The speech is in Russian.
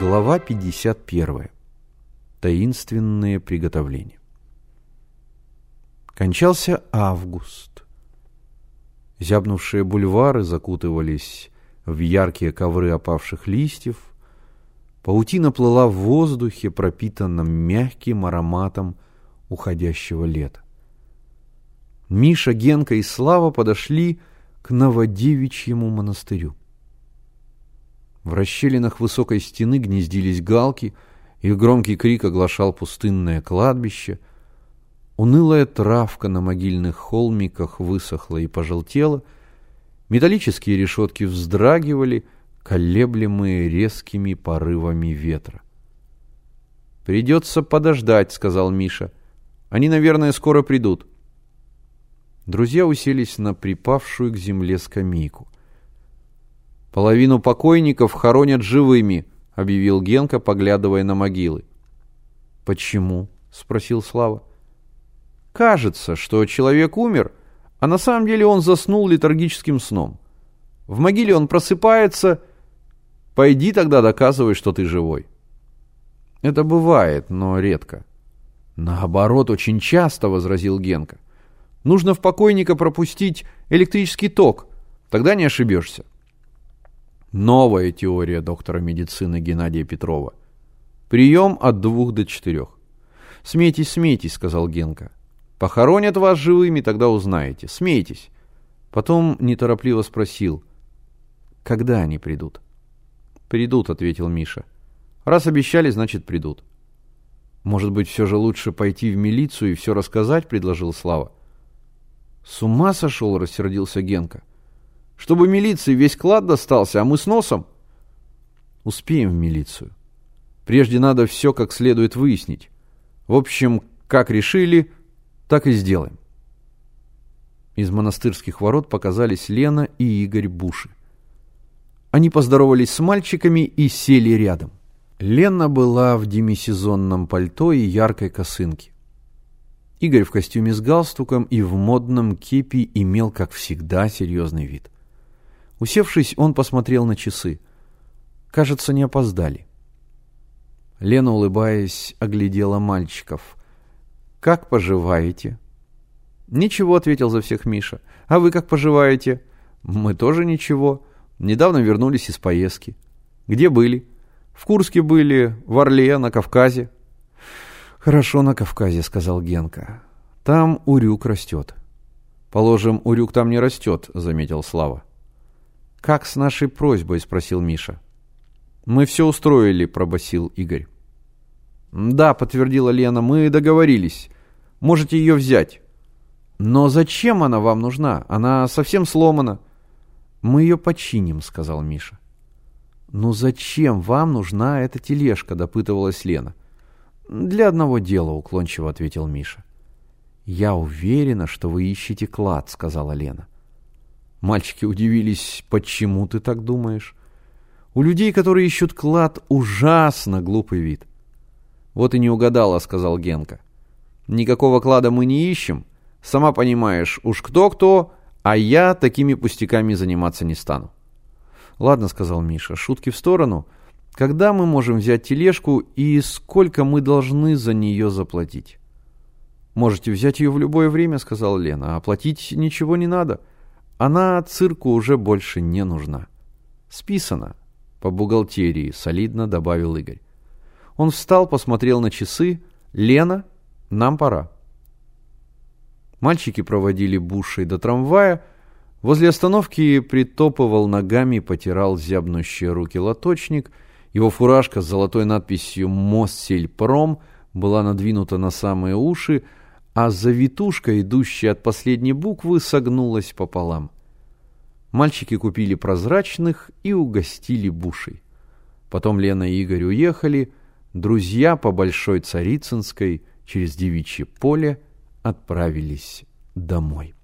Глава 51. Таинственные приготовления. Кончался август. Зябнувшие бульвары закутывались в яркие ковры опавших листьев. Паутина плыла в воздухе, пропитанном мягким ароматом уходящего лета. Миша, Генка и Слава подошли к Новодевичьему монастырю. В расщелинах высокой стены гнездились галки, их громкий крик оглашал пустынное кладбище. Унылая травка на могильных холмиках высохла и пожелтела, металлические решетки вздрагивали, колеблемые резкими порывами ветра. «Придется подождать», — сказал Миша. «Они, наверное, скоро придут». Друзья уселись на припавшую к земле скамейку — «Половину покойников хоронят живыми», — объявил Генка, поглядывая на могилы. «Почему?» — спросил Слава. «Кажется, что человек умер, а на самом деле он заснул летаргическим сном. В могиле он просыпается. Пойди тогда доказывай, что ты живой». «Это бывает, но редко». «Наоборот, очень часто», — возразил Генка. «Нужно в покойника пропустить электрический ток, тогда не ошибешься». Новая теория доктора медицины Геннадия Петрова. Прием от двух до четырех. «Смейтесь, смейтесь», — сказал Генка. «Похоронят вас живыми, тогда узнаете. Смейтесь». Потом неторопливо спросил, «Когда они придут?» «Придут», — ответил Миша. «Раз обещали, значит, придут». «Может быть, все же лучше пойти в милицию и все рассказать?» — предложил Слава. «С ума сошел?» — рассердился Генка. Чтобы милиции весь клад достался, а мы с носом? Успеем в милицию. Прежде надо все как следует выяснить. В общем, как решили, так и сделаем. Из монастырских ворот показались Лена и Игорь Буши. Они поздоровались с мальчиками и сели рядом. Лена была в демисезонном пальто и яркой косынке. Игорь в костюме с галстуком и в модном кепи имел, как всегда, серьезный вид. Усевшись, он посмотрел на часы. Кажется, не опоздали. Лена, улыбаясь, оглядела мальчиков. «Как поживаете?» «Ничего», — ответил за всех Миша. «А вы как поживаете?» «Мы тоже ничего. Недавно вернулись из поездки». «Где были?» «В Курске были, в Орле, на Кавказе». «Хорошо на Кавказе», — сказал Генка. «Там урюк растет». «Положим, урюк там не растет», — заметил Слава. «Как с нашей просьбой?» – спросил Миша. «Мы все устроили», – пробасил Игорь. «Да», – подтвердила Лена, – «мы договорились. Можете ее взять». «Но зачем она вам нужна? Она совсем сломана». «Мы ее починим», – сказал Миша. «Ну зачем вам нужна эта тележка?» – допытывалась Лена. «Для одного дела», – уклончиво ответил Миша. «Я уверена, что вы ищете клад», – сказала Лена. Мальчики удивились, почему ты так думаешь? У людей, которые ищут клад, ужасно глупый вид. Вот и не угадала, сказал Генка. Никакого клада мы не ищем. Сама понимаешь, уж кто-кто, а я такими пустяками заниматься не стану. Ладно, сказал Миша, шутки в сторону. Когда мы можем взять тележку и сколько мы должны за нее заплатить? Можете взять ее в любое время, сказала Лена, а платить ничего не надо. — она цирку уже больше не нужна. Списано. По бухгалтерии, солидно добавил Игорь. Он встал, посмотрел на часы. Лена, нам пора. Мальчики проводили Бушей до трамвая. Возле остановки притопывал ногами, потирал зябнущие руки лоточник. Его фуражка с золотой надписью «Моссельпром» была надвинута на самые уши, а завитушка, идущая от последней буквы, согнулась пополам. Мальчики купили прозрачных и угостили бушей. Потом Лена и Игорь уехали, друзья по Большой Царицынской через Девичье поле отправились домой.